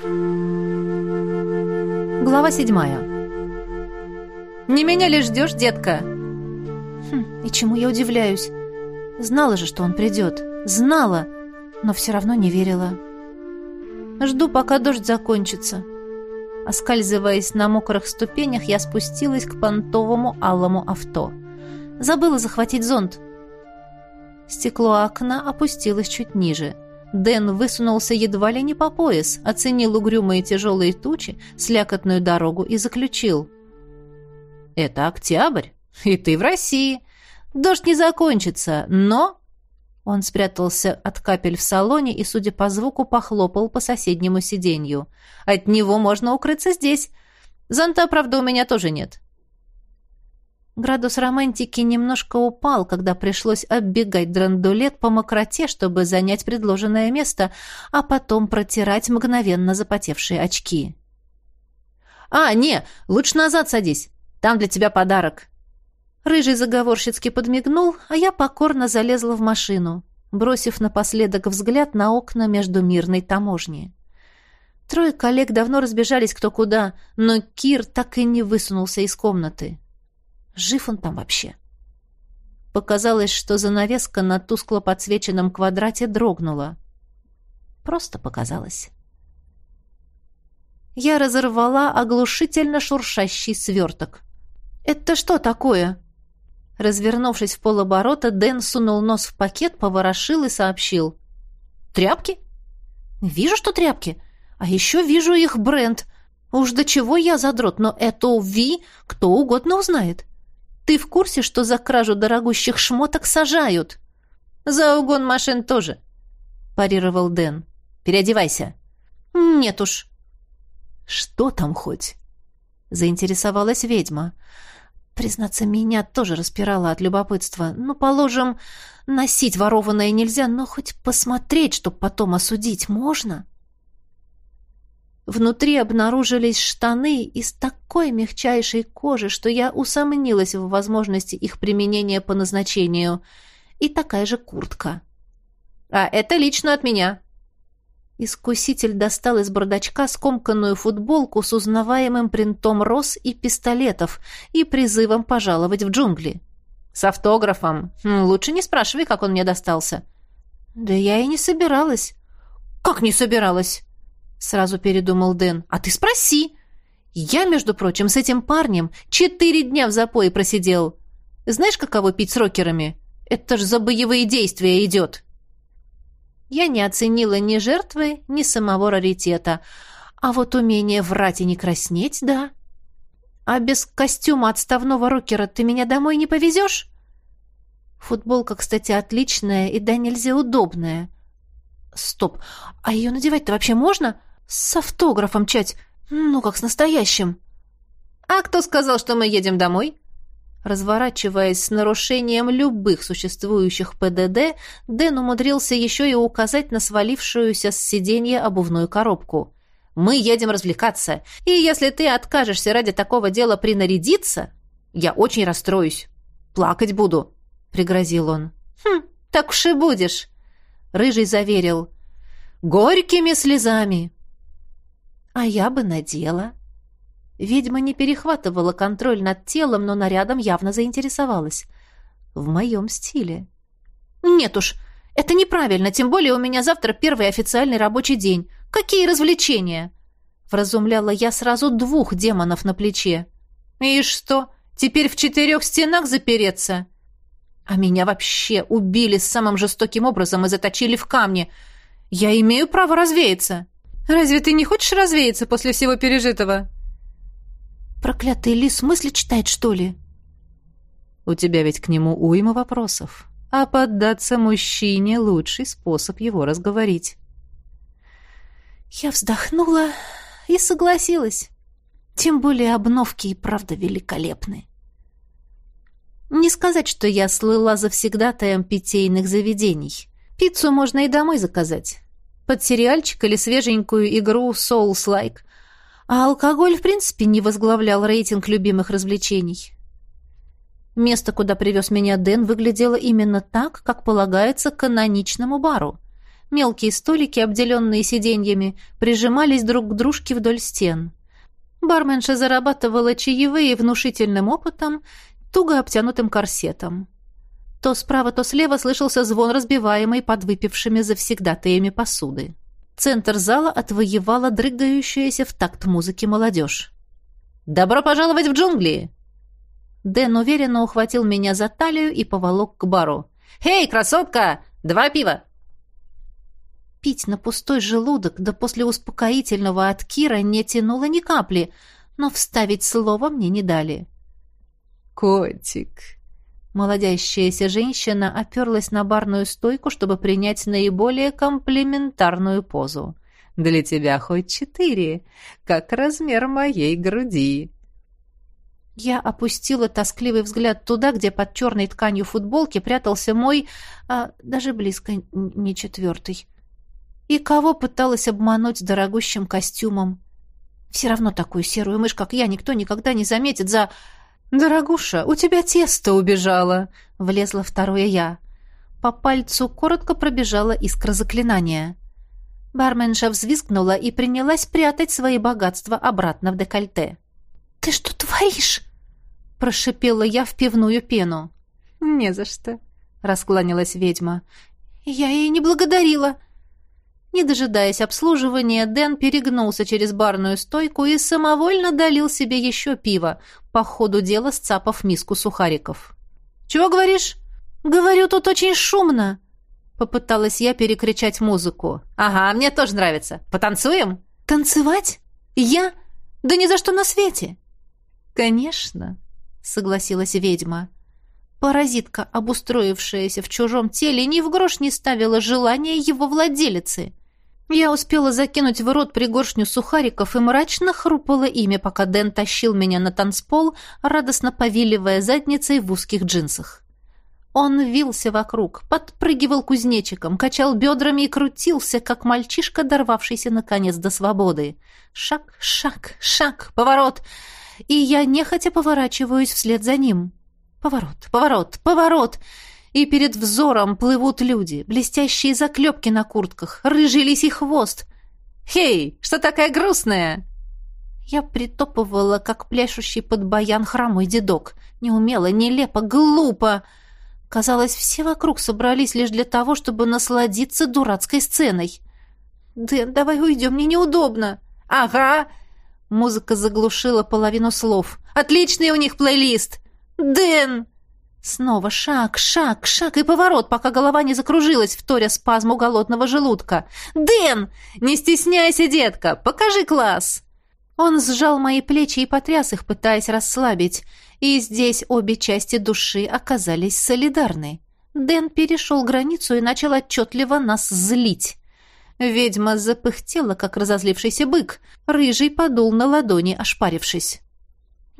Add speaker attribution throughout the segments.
Speaker 1: Глава седьмая. «Не меня ли ждешь, детка?»
Speaker 2: Хм, и чему я удивляюсь? Знала же, что он придет. Знала, но все равно не верила. Жду, пока дождь закончится. Оскальзываясь на мокрых ступенях, я спустилась к понтовому алому авто. Забыла захватить зонт. Стекло окна опустилось чуть ниже. Дэн высунулся едва ли не по пояс, оценил угрюмые тяжелые тучи, слякотную дорогу и заключил. «Это октябрь, и ты в России. Дождь не закончится, но он спрятался от капель в салоне и, судя по звуку, похлопал по соседнему сиденью. «От него можно укрыться здесь. Зонта, правда, у меня тоже нет». Градус романтики немножко упал, когда пришлось оббегать драндулет по мокроте, чтобы занять предложенное место, а потом протирать мгновенно запотевшие очки. «А, не, лучше назад садись. Там для тебя подарок». Рыжий заговорщицки подмигнул, а я покорно залезла в машину, бросив напоследок взгляд на окна между мирной таможни. Трое коллег давно разбежались кто куда, но Кир так и не высунулся из комнаты. Жив он там вообще? Показалось, что занавеска на тускло подсвеченном квадрате дрогнула. Просто показалось. Я разорвала оглушительно шуршащий сверток. «Это что такое?» Развернувшись в полоборота, Дэн сунул нос в пакет, поворошил и сообщил. «Тряпки?» «Вижу, что тряпки. А еще вижу их бренд. Уж до чего я задрот, но эту Ви кто угодно узнает. Ты в курсе, что за кражу дорогущих шмоток сажают?» «За угон машин тоже», — парировал Дэн. «Переодевайся». «Нет уж». «Что там хоть?» — заинтересовалась ведьма. Признаться, меня тоже распирало от любопытства. Ну, положим, носить ворованное нельзя, но хоть посмотреть, чтоб потом осудить, можно? Внутри обнаружились штаны из такой мягчайшей кожи, что я усомнилась в возможности их применения по назначению, и такая же куртка. «А это лично от меня», Искуситель достал из бардачка скомканную футболку с узнаваемым принтом роз и пистолетов и призывом пожаловать в джунгли. «С автографом. Лучше не спрашивай, как он мне достался». «Да я и не собиралась». «Как не собиралась?» Сразу передумал Дэн. «А ты спроси. Я, между прочим, с этим парнем четыре дня в запое просидел. Знаешь, каково пить с рокерами? Это ж за боевые действия идет». Я не оценила ни жертвы, ни самого раритета. А вот умение врать и не краснеть, да. А без костюма отставного рокера ты меня домой не повезешь? Футболка, кстати, отличная и да нельзя удобная. Стоп, а ее надевать-то вообще можно? С автографом чать, ну как с настоящим. А кто сказал, что мы едем домой? Разворачиваясь с нарушением любых существующих ПДД, Дэн умудрился еще и указать на свалившуюся с сиденья обувную коробку. «Мы едем развлекаться, и если ты откажешься ради такого дела принарядиться, я очень расстроюсь. Плакать буду», — пригрозил он. «Хм, так уж и будешь», — Рыжий заверил. «Горькими слезами». «А я бы надела», Ведьма не перехватывала контроль над телом, но нарядом явно заинтересовалась. В моем стиле. «Нет уж, это неправильно, тем более у меня завтра первый официальный рабочий день. Какие развлечения?» Вразумляла я сразу двух демонов на плече. «И что, теперь в четырех стенах запереться?» «А меня вообще убили самым жестоким образом и заточили в камне. Я имею право развеяться». «Разве ты не хочешь развеяться после всего пережитого?» Проклятый лис мысли читает, что ли?
Speaker 1: У тебя ведь к нему уйма вопросов. А поддаться мужчине — лучший способ его разговорить.
Speaker 2: Я вздохнула и согласилась. Тем более обновки и правда великолепны. Не сказать, что я слыла завсегдатаем питейных заведений. Пиццу можно и домой заказать. Под сериальчик или свеженькую игру Souls-like. А алкоголь, в принципе, не возглавлял рейтинг любимых развлечений. Место, куда привез меня Дэн, выглядело именно так, как полагается каноничному бару. Мелкие столики, обделенные сиденьями, прижимались друг к дружке вдоль стен. Барменша зарабатывала чаевые внушительным опытом, туго обтянутым корсетом. То справа, то слева слышался звон разбиваемой подвыпившими завсегдатаями посуды. Центр зала отвоевала дрыгающаяся в такт музыки молодежь. «Добро пожаловать в джунгли!» Дэн уверенно ухватил меня за талию и поволок к бару. «Эй, красотка! Два пива!» Пить на пустой желудок, да после успокоительного от Кира не тянуло ни капли, но вставить слово мне не дали.
Speaker 1: «Котик!»
Speaker 2: Молодящаяся женщина оперлась на барную стойку, чтобы принять наиболее комплиментарную позу.
Speaker 1: «Для тебя хоть четыре, как размер моей груди».
Speaker 2: Я опустила тоскливый взгляд туда, где под черной тканью футболки прятался мой, а, даже близко не четвертый. И кого пыталась обмануть дорогущим костюмом? Все равно такую серую мышь, как я, никто никогда не заметит за...
Speaker 1: «Дорогуша, у тебя тесто убежало!»
Speaker 2: — влезла второе я. По пальцу коротко пробежала искра заклинания. Барменша взвизгнула и принялась прятать свои богатства обратно в декольте. «Ты что творишь?» — прошипела я в пивную пену.
Speaker 1: «Не за что», — раскланялась ведьма.
Speaker 2: «Я ей не благодарила», не дожидаясь обслуживания, Дэн перегнулся через барную стойку и самовольно долил себе еще пиво, по ходу дела сцапав миску сухариков. «Чего говоришь?» «Говорю, тут очень шумно!» Попыталась я перекричать музыку.
Speaker 1: «Ага, мне тоже нравится. Потанцуем?»
Speaker 2: «Танцевать? Я? Да ни за что на свете!»
Speaker 1: «Конечно», — согласилась ведьма.
Speaker 2: Паразитка, обустроившаяся в чужом теле, ни в грош не ставила желания его владелицы. Я успела закинуть в рот пригоршню сухариков и мрачно хрупала ими, пока Дэн тащил меня на танцпол, радостно повиливая задницей в узких джинсах. Он вился вокруг, подпрыгивал кузнечиком, качал бедрами и крутился, как мальчишка, дорвавшийся наконец до свободы. Шаг, шаг, шаг, поворот. И я нехотя поворачиваюсь вслед за ним. Поворот, поворот, поворот и перед взором плывут люди, блестящие заклепки на куртках, рыжий лисий хвост.
Speaker 1: «Хей, что такая грустная?»
Speaker 2: Я притопывала, как пляшущий под баян хромой дедок. Неумело, нелепо, глупо. Казалось, все вокруг собрались лишь для того, чтобы насладиться дурацкой сценой. «Дэн, давай уйдем, мне неудобно».
Speaker 1: «Ага!»
Speaker 2: Музыка заглушила половину слов.
Speaker 1: «Отличный у них плейлист!»
Speaker 2: «Дэн!» Снова шаг, шаг, шаг и поворот, пока голова не закружилась, вторя спазму голодного желудка. «Дэн! Не стесняйся, детка! Покажи класс!» Он сжал мои плечи и потряс их, пытаясь расслабить. И здесь обе части души оказались солидарны. Дэн перешел границу и начал отчетливо нас злить. Ведьма запыхтела, как разозлившийся бык. Рыжий подул на ладони, ошпарившись.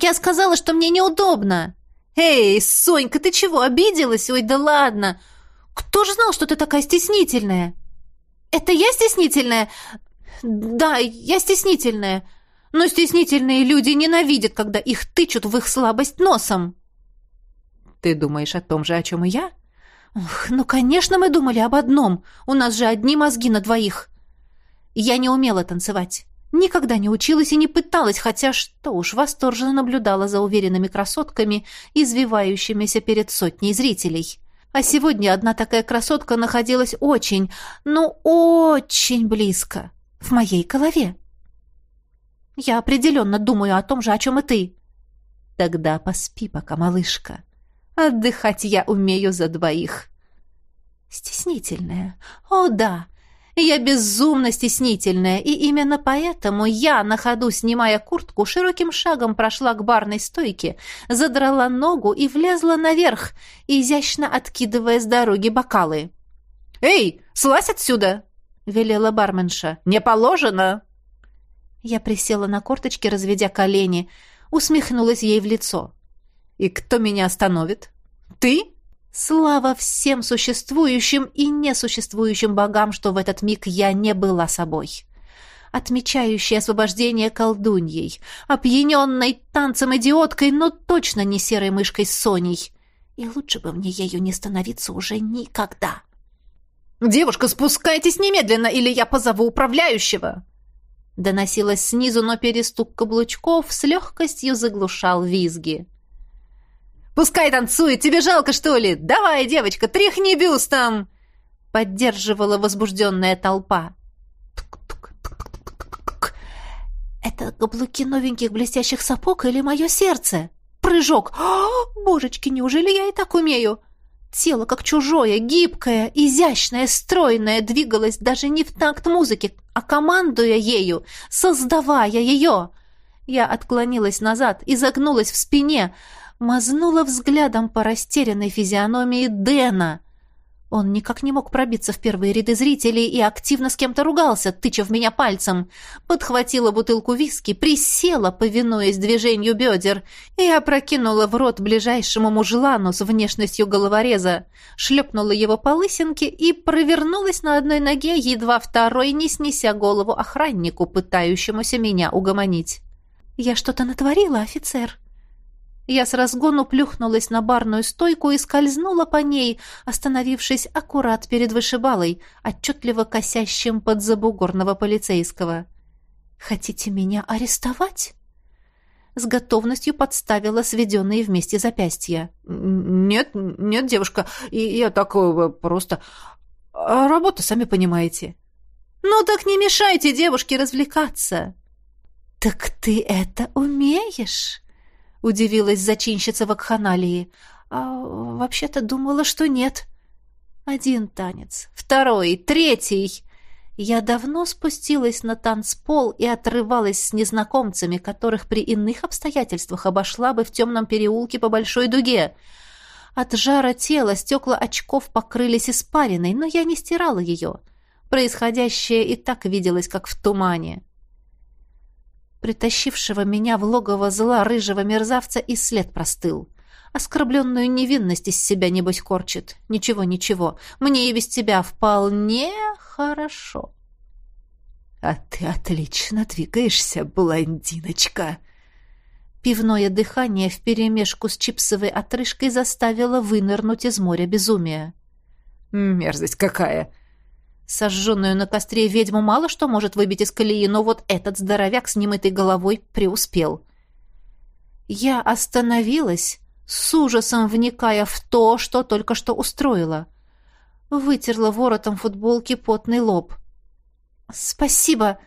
Speaker 2: «Я сказала, что мне неудобно!» «Эй, Сонька, ты чего, обиделась? Ой, да ладно! Кто же знал, что ты такая стеснительная?» «Это я стеснительная?» «Да, я стеснительная. Но стеснительные люди ненавидят, когда их тычут в их слабость носом».
Speaker 1: «Ты думаешь о том же, о чем и я?»
Speaker 2: Ох, «Ну, конечно, мы думали об одном. У нас же одни мозги на двоих». Я не умела танцевать. Никогда не училась и не пыталась, хотя что уж восторженно наблюдала за уверенными красотками, извивающимися перед сотней зрителей. А сегодня одна такая красотка находилась очень, ну очень близко, в моей голове. Я определенно думаю о том же, о чем и ты.
Speaker 1: Тогда поспи пока, малышка. Отдыхать я умею за двоих.
Speaker 2: Стеснительная. О, да, я безумно стеснительная, и именно поэтому я, на ходу снимая куртку, широким шагом прошла к барной стойке, задрала ногу и влезла наверх, изящно откидывая с дороги бокалы.
Speaker 1: «Эй, слазь отсюда!»
Speaker 2: — велела барменша.
Speaker 1: «Не положено!»
Speaker 2: Я присела на корточки, разведя колени, усмехнулась ей в лицо.
Speaker 1: «И кто меня остановит? Ты?»
Speaker 2: Слава всем существующим и несуществующим богам, что в этот миг я не была собой. Отмечающей освобождение колдуньей, опьяненной танцем идиоткой, но точно не серой мышкой Соней. И лучше бы мне ею не становиться уже никогда. «Девушка, спускайтесь немедленно, или я позову управляющего!» Доносилось снизу, но перестук каблучков с легкостью заглушал визги. «Пускай танцует! Тебе жалко, что ли? Давай, девочка, тряхни бюстом!» Поддерживала возбужденная толпа. «Это каблуки новеньких блестящих сапог или мое сердце?» Прыжок! О, божечки, неужели я и так умею? Тело как чужое, гибкое, изящное, стройное, двигалось даже не в такт музыки, а командуя ею, создавая ее. Я отклонилась назад, изогнулась в спине, мазнула взглядом по растерянной физиономии Дэна. Он никак не мог пробиться в первые ряды зрителей и активно с кем-то ругался, тыча в меня пальцем. Подхватила бутылку виски, присела, повинуясь движению бедер, и опрокинула в рот ближайшему мужлану с внешностью головореза, шлепнула его по лысинке и провернулась на одной ноге, едва второй не снеся голову охраннику, пытающемуся меня угомонить. «Я что-то натворила, офицер?» Я с разгону плюхнулась на барную стойку и скользнула по ней, остановившись аккурат перед вышибалой, отчетливо косящим под забугорного полицейского. «Хотите меня арестовать?» С готовностью подставила сведенные вместе запястья.
Speaker 1: «Нет, нет, девушка, я так э, просто... А работа, сами понимаете».
Speaker 2: «Ну так не мешайте девушке развлекаться!» «Так ты это умеешь?» — удивилась зачинщица вакханалии. «А вообще-то думала, что нет». Один танец, второй, третий. Я давно спустилась на танцпол и отрывалась с незнакомцами, которых при иных обстоятельствах обошла бы в темном переулке по большой дуге. От жара тела стекла очков покрылись испариной, но я не стирала ее. Происходящее и так виделось, как в тумане притащившего меня в логово зла рыжего мерзавца, и след простыл. Оскорбленную невинность из себя, небось, корчит. Ничего, ничего. Мне и без тебя вполне хорошо.
Speaker 1: А ты отлично двигаешься, блондиночка.
Speaker 2: Пивное дыхание вперемешку с чипсовой отрыжкой заставило вынырнуть из моря безумия.
Speaker 1: Мерзость какая!
Speaker 2: Сожженную на костре ведьму мало что может выбить из колеи, но вот этот здоровяк с немытой головой преуспел. Я остановилась, с ужасом вникая в то, что только что устроила. Вытерла воротом футболки потный лоб. «Спасибо!»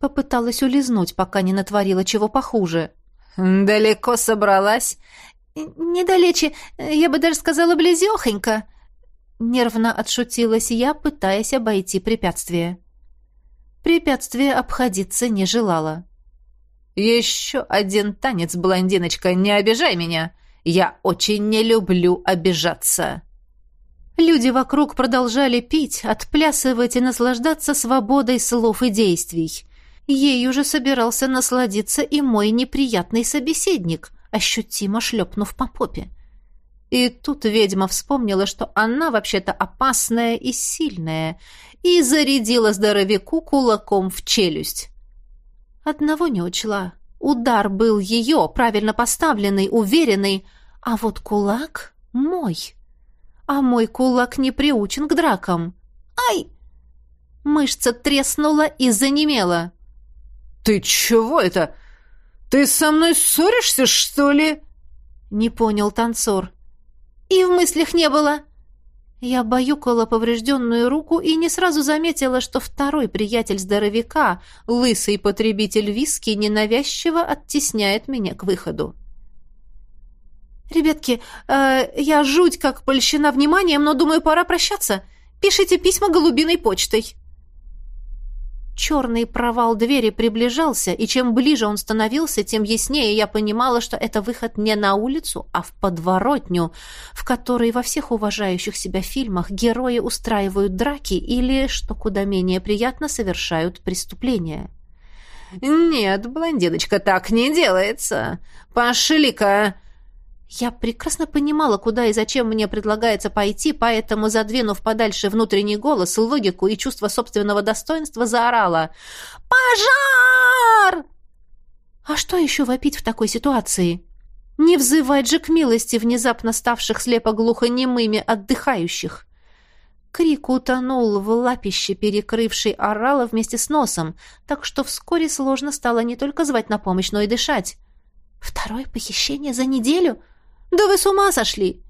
Speaker 2: Попыталась улизнуть, пока не натворила чего похуже.
Speaker 1: «Далеко собралась?»
Speaker 2: «Недалече, я бы даже сказала, близехонько!» Нервно отшутилась я, пытаясь обойти препятствие. Препятствие обходиться не желала.
Speaker 1: «Еще один танец, блондиночка, не обижай меня! Я очень не люблю обижаться!»
Speaker 2: Люди вокруг продолжали пить, отплясывать и наслаждаться свободой слов и действий. Ей уже собирался насладиться и мой неприятный собеседник, ощутимо шлепнув по попе. И тут ведьма вспомнила, что она вообще-то опасная и сильная, и зарядила здоровяку кулаком в челюсть. Одного не учла. Удар был ее, правильно поставленный, уверенный, а вот кулак мой. А мой кулак не приучен к дракам. Ай! Мышца треснула и занемела.
Speaker 1: «Ты чего это? Ты со мной ссоришься, что ли?»
Speaker 2: Не понял танцор. И в мыслях не было. Я баюкала поврежденную руку и не сразу заметила, что второй приятель здоровяка, лысый потребитель виски, ненавязчиво оттесняет меня к выходу. «Ребятки, э, я жуть как польщена вниманием, но думаю, пора прощаться. Пишите письма голубиной почтой». Черный провал двери приближался, и чем ближе он становился, тем яснее я понимала, что это выход не на улицу, а в подворотню, в которой во всех уважающих себя фильмах герои устраивают драки или, что куда менее приятно, совершают преступления.
Speaker 1: «Нет, блондиночка, так не делается. Пошли-ка!»
Speaker 2: Я прекрасно понимала, куда и зачем мне предлагается пойти, поэтому, задвинув подальше внутренний голос, логику и чувство собственного достоинства, заорала «Пожар!» А что еще вопить в такой ситуации? Не взывать же к милости внезапно ставших слепо-глухонемыми отдыхающих. Крик утонул в лапище, перекрывшей орала вместе с носом, так что вскоре сложно стало не только звать на помощь, но и дышать. «Второе похищение за неделю? Да вы с ума сошли!»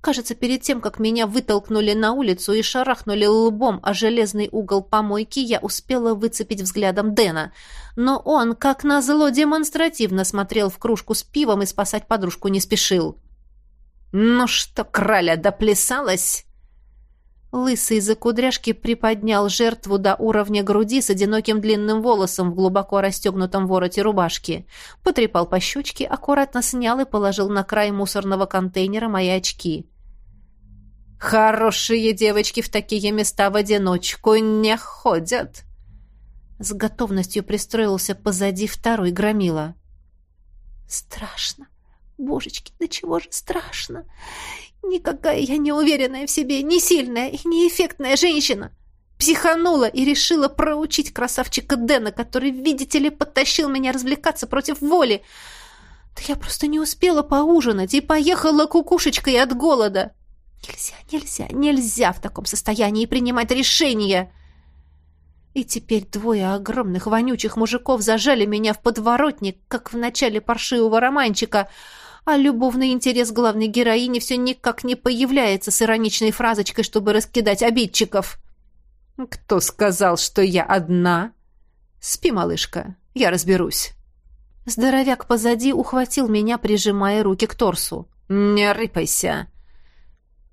Speaker 2: Кажется, перед тем, как меня вытолкнули на улицу и шарахнули лбом о железный угол помойки, я успела выцепить взглядом Дэна. Но он, как назло, демонстративно смотрел в кружку с пивом и спасать подружку не спешил. «Ну что, краля, доплясалась?» Лысый за кудряшки приподнял жертву до уровня груди с одиноким длинным волосом в глубоко расстегнутом вороте рубашки. Потрепал по щечке, аккуратно снял и положил на край мусорного контейнера мои очки. «Хорошие девочки в такие места в одиночку не ходят!» С готовностью пристроился позади второй громила. «Страшно! Божечки, да чего же страшно! Никакая я не уверенная в себе, не сильная и неэффектная женщина. Психанула и решила проучить красавчика Дэна, который, видите ли, подтащил меня развлекаться против воли. Да я просто не успела поужинать и поехала кукушечкой от голода. Нельзя, нельзя, нельзя в таком состоянии принимать решения. И теперь двое огромных вонючих мужиков зажали меня в подворотник, как в начале паршивого романчика — а любовный интерес главной героини все никак не появляется с ироничной фразочкой, чтобы раскидать обидчиков. «Кто сказал, что я одна?» «Спи, малышка, я разберусь». Здоровяк позади ухватил меня, прижимая руки к торсу. «Не рыпайся!»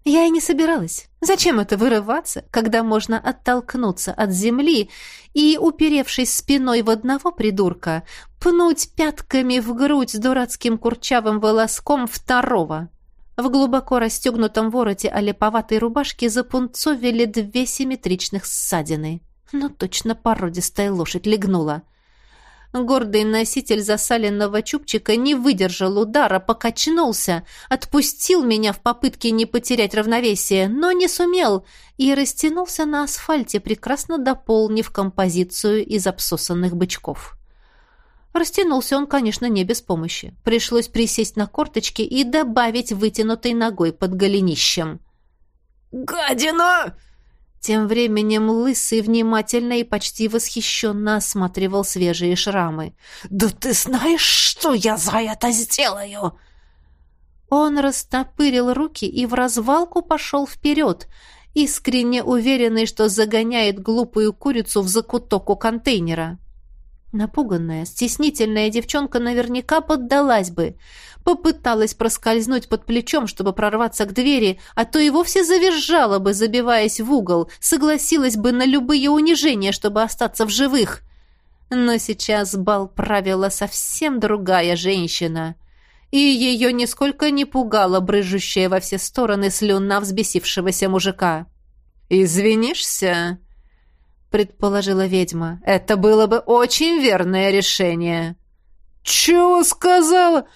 Speaker 2: Я и не собиралась. Зачем это вырываться, когда можно оттолкнуться от земли и, уперевшись спиной в одного придурка, пнуть пятками в грудь с дурацким курчавым волоском второго? В глубоко расстегнутом вороте олеповатой рубашки запунцовили две симметричных ссадины. Но точно породистая лошадь легнула. — Гордый носитель засаленного чубчика не выдержал удара, покачнулся, отпустил меня в попытке не потерять равновесие, но не сумел и растянулся на асфальте, прекрасно дополнив композицию из обсосанных бычков. Растянулся он, конечно, не без помощи. Пришлось присесть на корточки и добавить вытянутой ногой под голенищем.
Speaker 1: «Гадина!»
Speaker 2: Тем временем Лысый внимательно и почти восхищенно осматривал свежие шрамы.
Speaker 1: «Да ты знаешь, что я за это сделаю?»
Speaker 2: Он растопырил руки и в развалку пошел вперед, искренне уверенный, что загоняет глупую курицу в закуток у контейнера. Напуганная, стеснительная девчонка наверняка поддалась бы. Попыталась проскользнуть под плечом, чтобы прорваться к двери, а то и вовсе завизжала бы, забиваясь в угол, согласилась бы на любые унижения, чтобы остаться в живых. Но сейчас бал правила совсем другая женщина. И ее нисколько не пугала брыжущая во все стороны слюна взбесившегося мужика.
Speaker 1: «Извинишься?» Предположила ведьма. Это было бы очень верное решение. Чего сказала?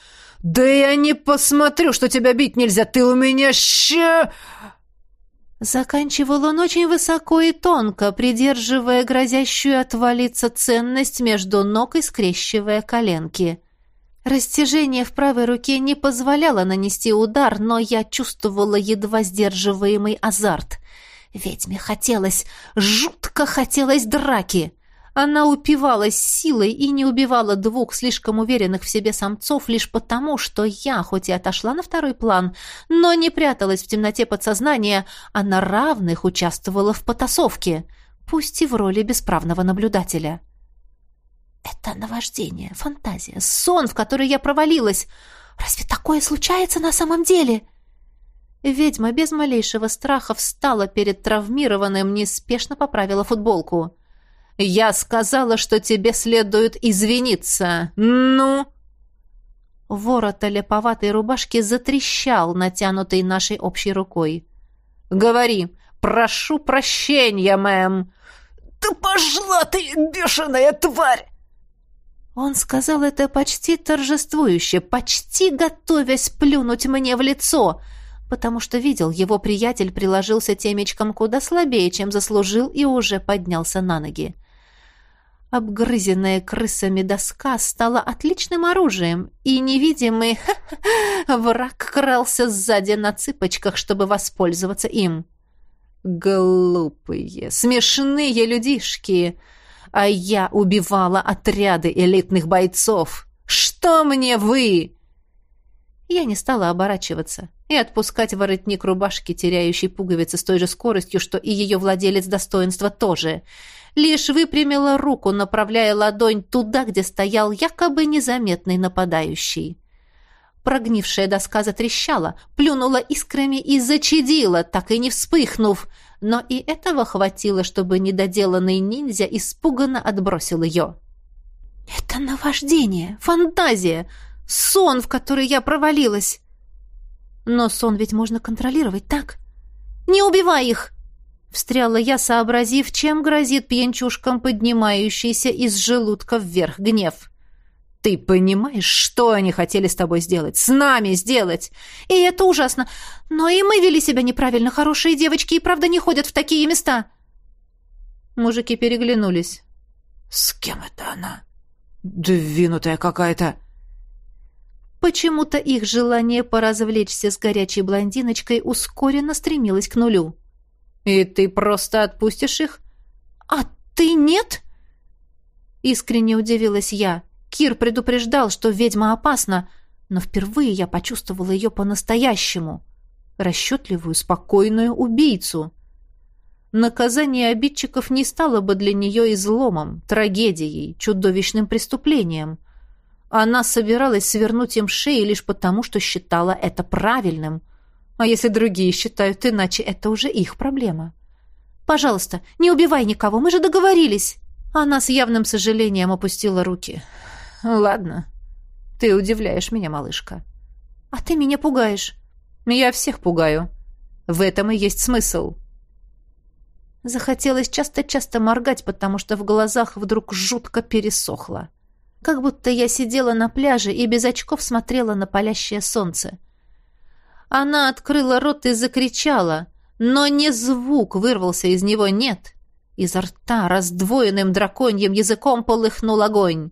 Speaker 1: Да я не посмотрю, что тебя бить нельзя. Ты у меня ща
Speaker 2: Заканчивал он очень высоко и тонко, придерживая грозящую отвалиться ценность между ног и скрещивая коленки. Растяжение в правой руке не позволяло нанести удар, но я чувствовала едва сдерживаемый азарт — Ведьме хотелось, жутко хотелось драки. Она упивалась силой и не убивала двух слишком уверенных в себе самцов лишь потому, что я, хоть и отошла на второй план, но не пряталась в темноте подсознания, а на равных участвовала в потасовке, пусть и в роли бесправного наблюдателя. Это наваждение, фантазия, сон, в который я провалилась. Разве такое случается на самом деле? — Ведьма без малейшего страха встала перед травмированным, неспешно поправила футболку. «Я сказала, что тебе следует извиниться. Ну?» Ворот леповатой рубашки затрещал, натянутый нашей общей рукой. «Говори! Прошу прощения, мэм!»
Speaker 1: «Да пошла ты, бешеная тварь!»
Speaker 2: Он сказал это почти торжествующе, почти готовясь плюнуть мне в лицо — потому что видел, его приятель приложился темечком куда слабее, чем заслужил, и уже поднялся на ноги. Обгрызенная крысами доска стала отличным оружием, и невидимый враг крался сзади на цыпочках, чтобы воспользоваться им.
Speaker 1: Глупые, смешные людишки. А я убивала отряды элитных бойцов. Что мне вы?
Speaker 2: Я не стала оборачиваться и отпускать воротник рубашки, теряющий пуговицы с той же скоростью, что и ее владелец достоинства тоже. Лишь выпрямила руку, направляя ладонь туда, где стоял якобы незаметный нападающий. Прогнившая доска затрещала, плюнула искрами и зачадила, так и не вспыхнув, но и этого хватило, чтобы недоделанный ниндзя испуганно отбросил ее. «Это наваждение, фантазия, сон, в который я провалилась!» «Но сон ведь можно контролировать, так? Не убивай их!» Встряла я, сообразив, чем грозит пьянчушкам поднимающийся из желудка вверх гнев.
Speaker 1: Ты понимаешь, что они хотели с тобой сделать? С нами сделать?
Speaker 2: И это ужасно. Но и мы вели себя неправильно. Хорошие девочки и правда не ходят в такие места.
Speaker 1: Мужики переглянулись.
Speaker 3: С кем это она? Двинутая какая-то.
Speaker 2: Почему-то их желание поразвлечься с горячей блондиночкой ускоренно стремилось к нулю.
Speaker 1: «И ты просто отпустишь их?»
Speaker 2: «А ты нет?» Искренне удивилась я. Кир предупреждал, что ведьма опасна, но впервые я почувствовала ее по-настоящему. Расчетливую, спокойную убийцу. Наказание обидчиков не стало бы для нее изломом, трагедией, чудовищным преступлением. Она собиралась свернуть им шеи лишь потому, что считала это правильным. А если другие считают иначе, это уже их проблема. «Пожалуйста, не убивай никого, мы же договорились!» Она с явным сожалением опустила руки.
Speaker 1: Ладно. Ты удивляешь меня, малышка.
Speaker 2: А ты меня пугаешь.
Speaker 1: Я всех пугаю. В этом и есть смысл.
Speaker 2: Захотелось часто-часто моргать, потому что в глазах вдруг жутко пересохло. Как будто я сидела на пляже и без очков смотрела на палящее солнце. Она открыла рот и закричала, но не звук вырвался из него, нет. Изо рта раздвоенным драконьим языком полыхнул огонь.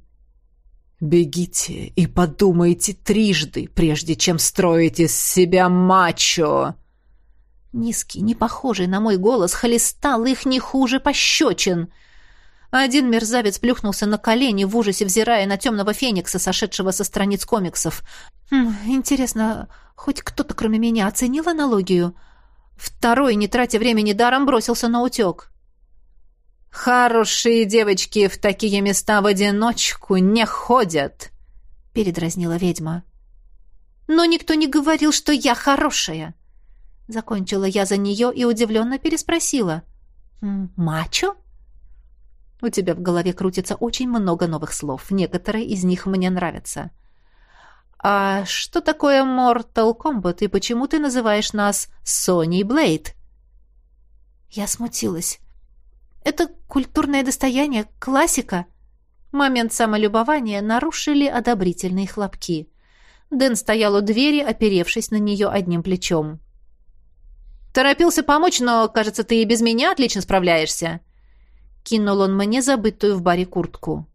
Speaker 3: «Бегите и подумайте трижды, прежде чем строить из себя мачо!»
Speaker 2: Низкий, не похожий на мой голос, хлестал их не хуже пощечин. Один мерзавец плюхнулся на колени, в ужасе взирая на темного феникса, сошедшего со страниц комиксов. Хм, интересно, хоть кто-то, кроме меня, оценил аналогию? Второй, не тратя времени даром, бросился на утек.
Speaker 1: «Хорошие девочки в такие места в одиночку не ходят», — передразнила ведьма.
Speaker 2: «Но никто не говорил, что я хорошая». Закончила я за нее и удивленно переспросила. «Мачо?» У тебя в голове крутится очень много новых слов. Некоторые из них мне нравятся. «А что такое Mortal Kombat и почему ты называешь нас Сони Блейд?» Я смутилась. Это культурное достояние, классика. Момент самолюбования нарушили одобрительные хлопки. Дэн стоял у двери, оперевшись на нее одним плечом.
Speaker 1: «Торопился помочь, но, кажется, ты и без меня отлично справляешься», кинул он мне забытую в баре куртку.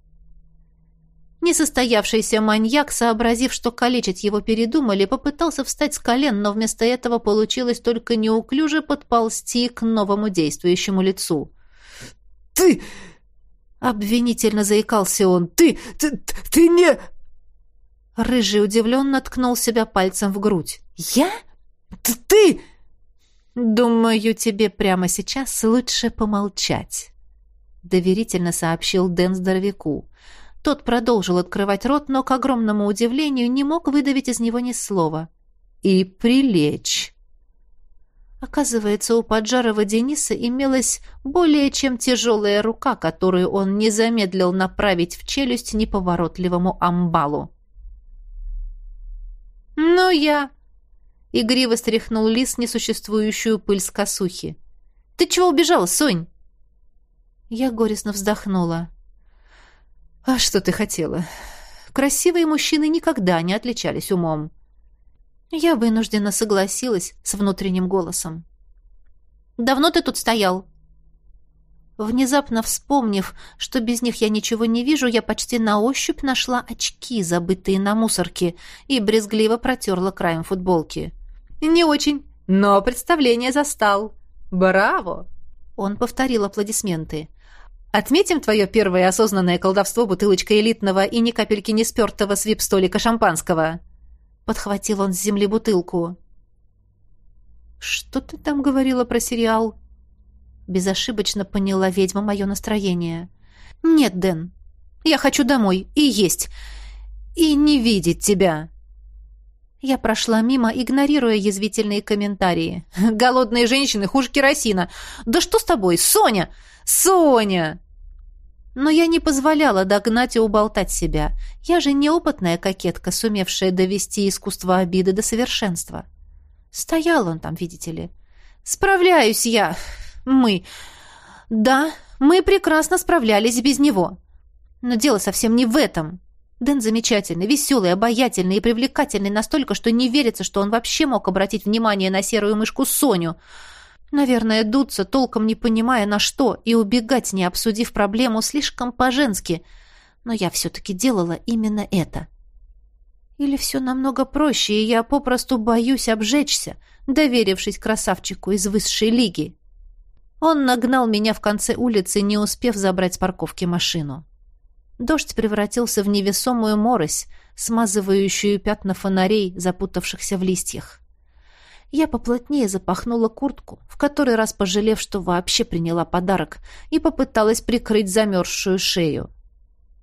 Speaker 2: Несостоявшийся маньяк, сообразив, что калечить его передумали, попытался встать с колен, но вместо этого получилось только неуклюже подползти к новому действующему лицу.
Speaker 3: «Ты...»
Speaker 2: — обвинительно заикался он.
Speaker 3: «Ты... ты... ты не...»
Speaker 2: Рыжий удивленно ткнул себя пальцем в грудь.
Speaker 3: «Я? Ты...», ты...
Speaker 2: «Думаю, тебе прямо сейчас лучше помолчать», — доверительно сообщил Дэн здоровяку. Тот продолжил открывать рот, но, к огромному удивлению, не мог выдавить из него ни слова. «И прилечь». Оказывается, у поджарого Дениса имелась более чем тяжелая рука, которую он не замедлил направить в челюсть неповоротливому амбалу. «Ну я!» — игриво стряхнул лис несуществующую пыль с косухи. «Ты чего убежала, Сонь?» Я горестно вздохнула. «А что ты хотела? Красивые мужчины никогда не отличались умом». Я вынуждена согласилась с внутренним голосом. «Давно ты тут стоял?» Внезапно вспомнив, что без них я ничего не вижу, я почти на ощупь нашла очки, забытые на мусорке, и брезгливо протерла краем футболки.
Speaker 1: «Не очень, но представление застал», — Браво!» Он повторил аплодисменты. «Отметим твое первое осознанное колдовство бутылочкой элитного и ни капельки не спертого с вип-столика шампанского». Подхватил он с земли бутылку. «Что ты там говорила про сериал?» Безошибочно поняла ведьма мое настроение. «Нет, Дэн, я хочу домой и есть, и не видеть тебя». Я прошла мимо, игнорируя язвительные комментарии. «Голодные женщины хуже керосина! Да что с тобой, Соня? Соня!» Но я не позволяла догнать и уболтать себя. Я же неопытная кокетка, сумевшая довести искусство обиды до совершенства. Стоял он там, видите ли. «Справляюсь я! Мы! Да, мы прекрасно справлялись без него. Но дело совсем не в этом. Дэн замечательный, веселый, обаятельный и привлекательный настолько, что не верится, что он вообще мог обратить внимание на серую мышку Соню. Наверное, дуться, толком не понимая на что, и убегать, не обсудив проблему, слишком по-женски. Но я все-таки делала именно это. Или все намного проще, и я попросту боюсь обжечься, доверившись красавчику из высшей лиги. Он нагнал меня в конце улицы, не успев забрать с парковки машину. Дождь превратился в невесомую морось, смазывающую пятна фонарей, запутавшихся в листьях. Я поплотнее запахнула куртку, в который раз пожалев, что вообще приняла подарок, и попыталась прикрыть замерзшую шею.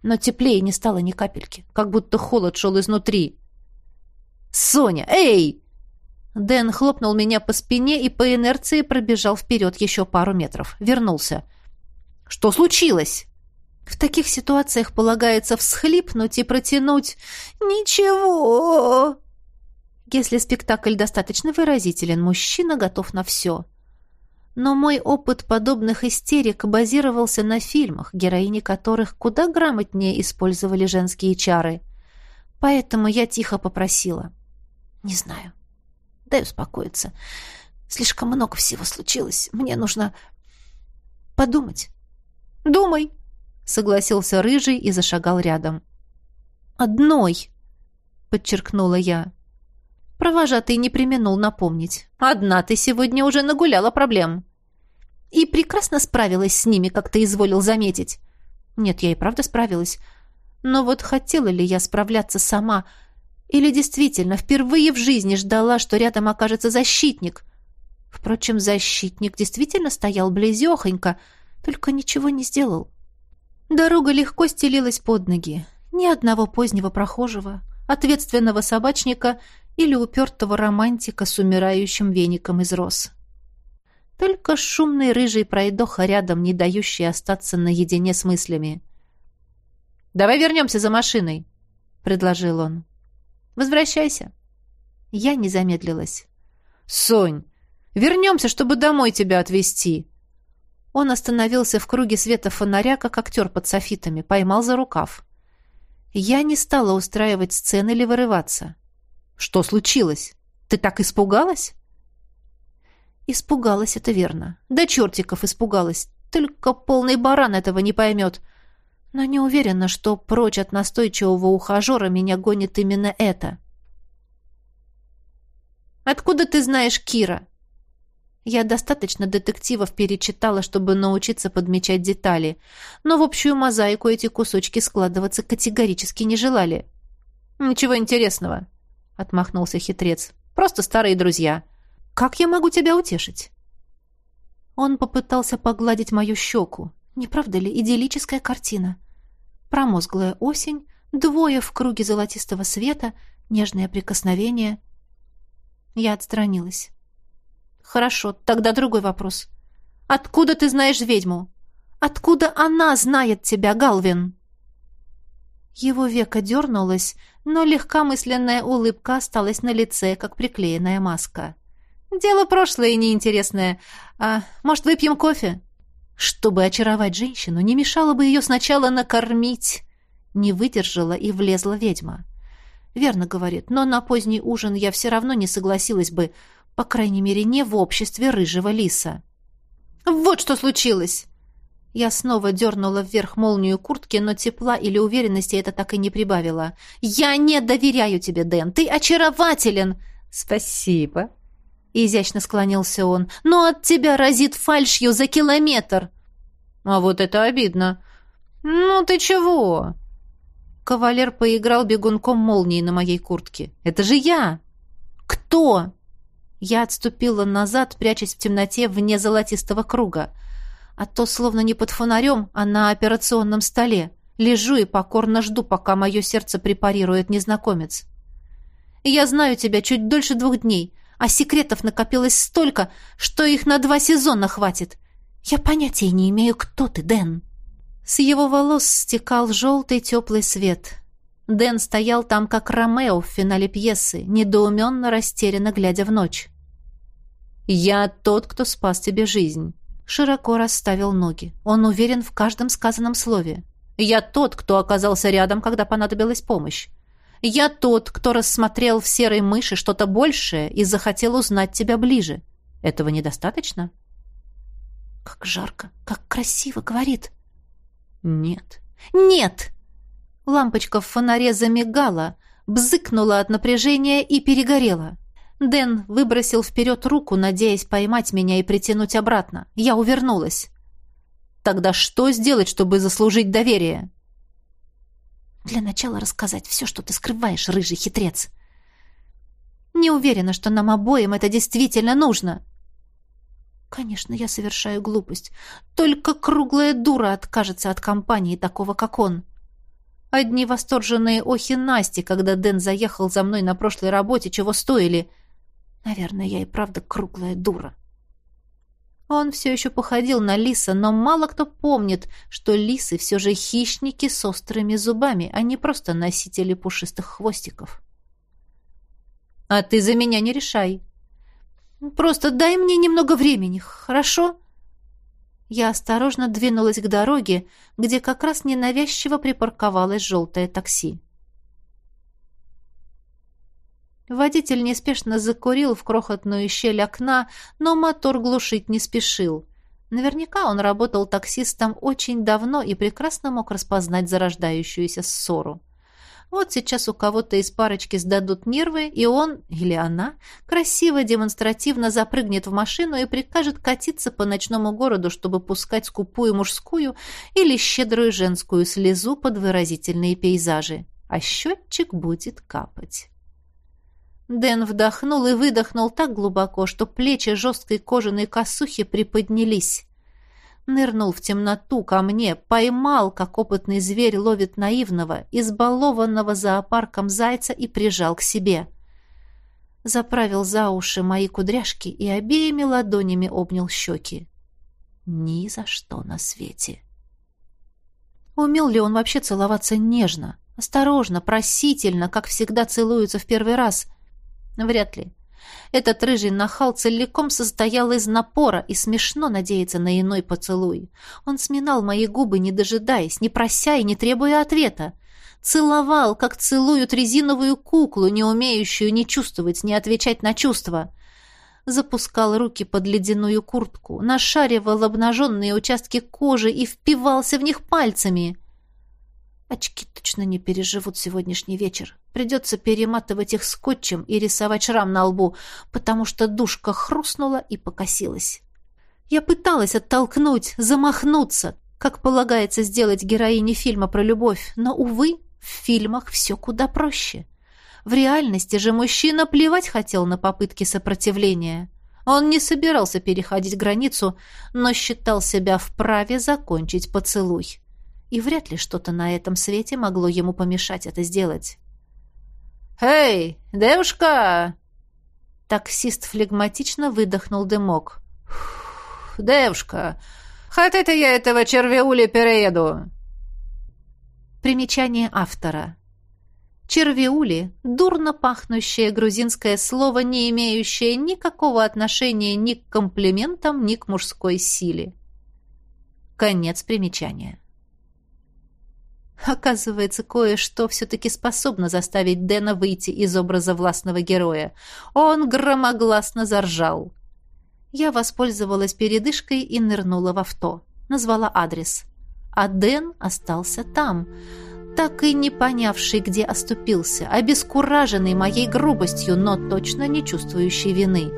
Speaker 1: Но теплее не стало ни капельки, как будто холод шел изнутри. «Соня, эй!» Дэн хлопнул меня по спине и по инерции пробежал вперед еще пару метров. Вернулся. «Что случилось?» В таких ситуациях полагается всхлипнуть и протянуть «Ничего!». Если спектакль достаточно выразителен, мужчина готов на все. Но мой опыт подобных истерик базировался на фильмах, героини которых куда грамотнее использовали женские чары. Поэтому я тихо попросила. «Не знаю. Дай успокоиться. Слишком много всего случилось. Мне нужно подумать». «Думай», согласился рыжий и зашагал рядом. Одной, подчеркнула я. Провожатый не применул напомнить. Одна ты сегодня уже нагуляла проблем. И прекрасно справилась с ними, как ты изволил заметить. Нет, я и правда справилась. Но вот хотела ли я справляться сама, или действительно впервые в жизни ждала, что рядом окажется защитник? Впрочем, защитник действительно стоял близехонько, только ничего не сделал. Дорога легко стелилась под ноги. Ни одного позднего прохожего, ответственного собачника или упертого романтика с умирающим веником из роз. Только шумный рыжий пройдоха рядом, не дающий остаться наедине с мыслями. «Давай вернемся за машиной», — предложил он. «Возвращайся». Я не замедлилась. «Сонь, вернемся, чтобы домой тебя отвезти», он остановился в круге света фонаря, как актер под софитами, поймал за рукав. Я не стала устраивать сцены или вырываться. «Что случилось? Ты так испугалась?» Испугалась, это верно. Да чертиков испугалась. Только полный баран этого не поймет. Но не уверена, что прочь от настойчивого ухажера меня гонит именно это. «Откуда ты знаешь Кира?» Я достаточно детективов перечитала, чтобы научиться подмечать детали, но в общую мозаику эти кусочки складываться категорически не желали. «Ничего интересного», — отмахнулся хитрец. «Просто старые друзья. Как я могу тебя утешить?» Он попытался погладить мою щеку. Не правда ли идиллическая картина? Промозглая осень, двое в круге золотистого света, нежное прикосновение. Я отстранилась. Хорошо, тогда другой вопрос. Откуда ты знаешь ведьму? Откуда она знает тебя, Галвин? Его веко дернулось, но легкомысленная улыбка осталась на лице, как приклеенная маска. «Дело прошлое и неинтересное. А может, выпьем кофе?» Чтобы очаровать женщину, не мешало бы ее сначала накормить. Не выдержала и влезла ведьма. Верно говорит, но на поздний ужин я все равно не согласилась бы. По крайней мере, не в обществе рыжего лиса. «Вот что случилось!» Я снова дернула вверх молнию куртки, но тепла или уверенности это так и не прибавило. «Я не доверяю тебе, Дэн! Ты очарователен!» «Спасибо!»
Speaker 2: — изящно склонился он. «Но от тебя разит фальшью за километр!»
Speaker 1: «А вот это обидно!» «Ну ты чего?» Кавалер поиграл бегунком молнии на моей куртке. «Это же я!»
Speaker 2: «Кто?» Я отступила назад, прячась в темноте вне золотистого круга. А то, словно не под фонарем, а на операционном столе. Лежу и покорно жду, пока мое сердце препарирует незнакомец. «Я знаю тебя чуть дольше двух дней, а секретов накопилось столько, что их на два сезона хватит. Я понятия не имею, кто ты, Дэн». С его волос стекал желтый теплый свет. Дэн стоял там, как Ромео в финале пьесы, недоуменно растерянно глядя в ночь. «Я тот, кто спас тебе жизнь». Широко расставил ноги. Он уверен в каждом сказанном слове. «Я тот, кто оказался рядом, когда понадобилась помощь. Я тот, кто рассмотрел в серой мыши что-то большее и захотел узнать тебя ближе. Этого недостаточно?» «Как жарко, как красиво!» — говорит.
Speaker 1: «Нет».
Speaker 2: «Нет!» Лампочка в фонаре замигала, бзыкнула от напряжения и перегорела. Дэн выбросил вперед руку, надеясь поймать меня и притянуть обратно. Я увернулась. «Тогда что сделать, чтобы заслужить доверие?» «Для начала рассказать все, что ты скрываешь, рыжий хитрец. Не уверена, что нам обоим это действительно нужно». Конечно, я совершаю глупость. Только круглая дура откажется от компании такого, как он. Одни восторженные охи Насти, когда Дэн заехал за мной на прошлой работе, чего стоили. Наверное, я и правда круглая дура. Он все еще походил на лиса, но мало кто помнит, что лисы все же хищники с острыми зубами, а не просто носители пушистых хвостиков. «А ты за меня не решай», Просто дай мне немного времени, хорошо?» Я осторожно двинулась к дороге, где как раз ненавязчиво припарковалось желтое такси. Водитель неспешно закурил в крохотную щель окна, но мотор глушить не спешил. Наверняка он работал таксистом очень давно и прекрасно мог распознать зарождающуюся ссору. Вот сейчас у кого-то из парочки сдадут нервы, и он, или она, красиво демонстративно запрыгнет в машину и прикажет катиться по ночному городу, чтобы пускать скупую мужскую или щедрую женскую слезу под выразительные пейзажи. А счетчик будет капать. Дэн вдохнул и выдохнул так глубоко, что плечи жесткой кожаной косухи приподнялись нырнул в темноту ко мне, поймал, как опытный зверь ловит наивного, избалованного зоопарком зайца и прижал к себе. Заправил за уши мои кудряшки и обеими ладонями обнял щеки. Ни за что на свете. Умел ли он вообще целоваться нежно, осторожно, просительно, как всегда целуются в первый раз? Вряд ли. Этот рыжий нахал целиком состоял из напора, и смешно надеяться на иной поцелуй. Он сминал мои губы, не дожидаясь, не прося и не требуя ответа. Целовал, как целуют резиновую куклу, не умеющую ни чувствовать, ни отвечать на чувства. Запускал руки под ледяную куртку, нашаривал обнаженные участки кожи и впивался в них пальцами. Очки точно не переживут сегодняшний вечер. Придется перематывать их скотчем и рисовать шрам на лбу, потому что душка хрустнула и покосилась. Я пыталась оттолкнуть, замахнуться, как полагается сделать героине фильма про любовь, но, увы, в фильмах все куда проще. В реальности же мужчина плевать хотел на попытки сопротивления. Он не собирался переходить границу, но считал себя вправе закончить поцелуй. И вряд ли что-то на этом свете могло ему помешать это сделать.
Speaker 1: «Эй, девушка!»
Speaker 2: Таксист флегматично выдохнул дымок.
Speaker 1: «Девушка, хотите я этого червеули перееду?»
Speaker 2: Примечание автора. Червеули – дурно пахнущее грузинское слово, не имеющее никакого отношения ни к комплиментам, ни к мужской силе. Конец примечания. Оказывается, кое-что все-таки способно заставить Дэна выйти из образа властного героя. Он громогласно заржал. Я воспользовалась передышкой и нырнула в авто. Назвала адрес. А Дэн остался там, так и не понявший, где оступился, обескураженный моей грубостью, но точно не чувствующий вины.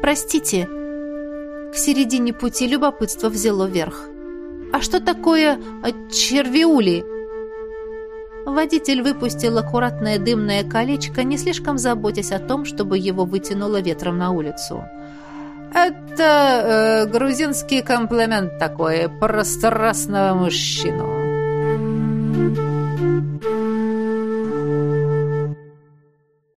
Speaker 2: Простите. К середине пути любопытство взяло верх. А что такое а, червиули? Водитель выпустил аккуратное дымное колечко, не слишком заботясь о том, чтобы его вытянуло ветром на улицу.
Speaker 1: «Это э, грузинский комплимент такой про страстного мужчину».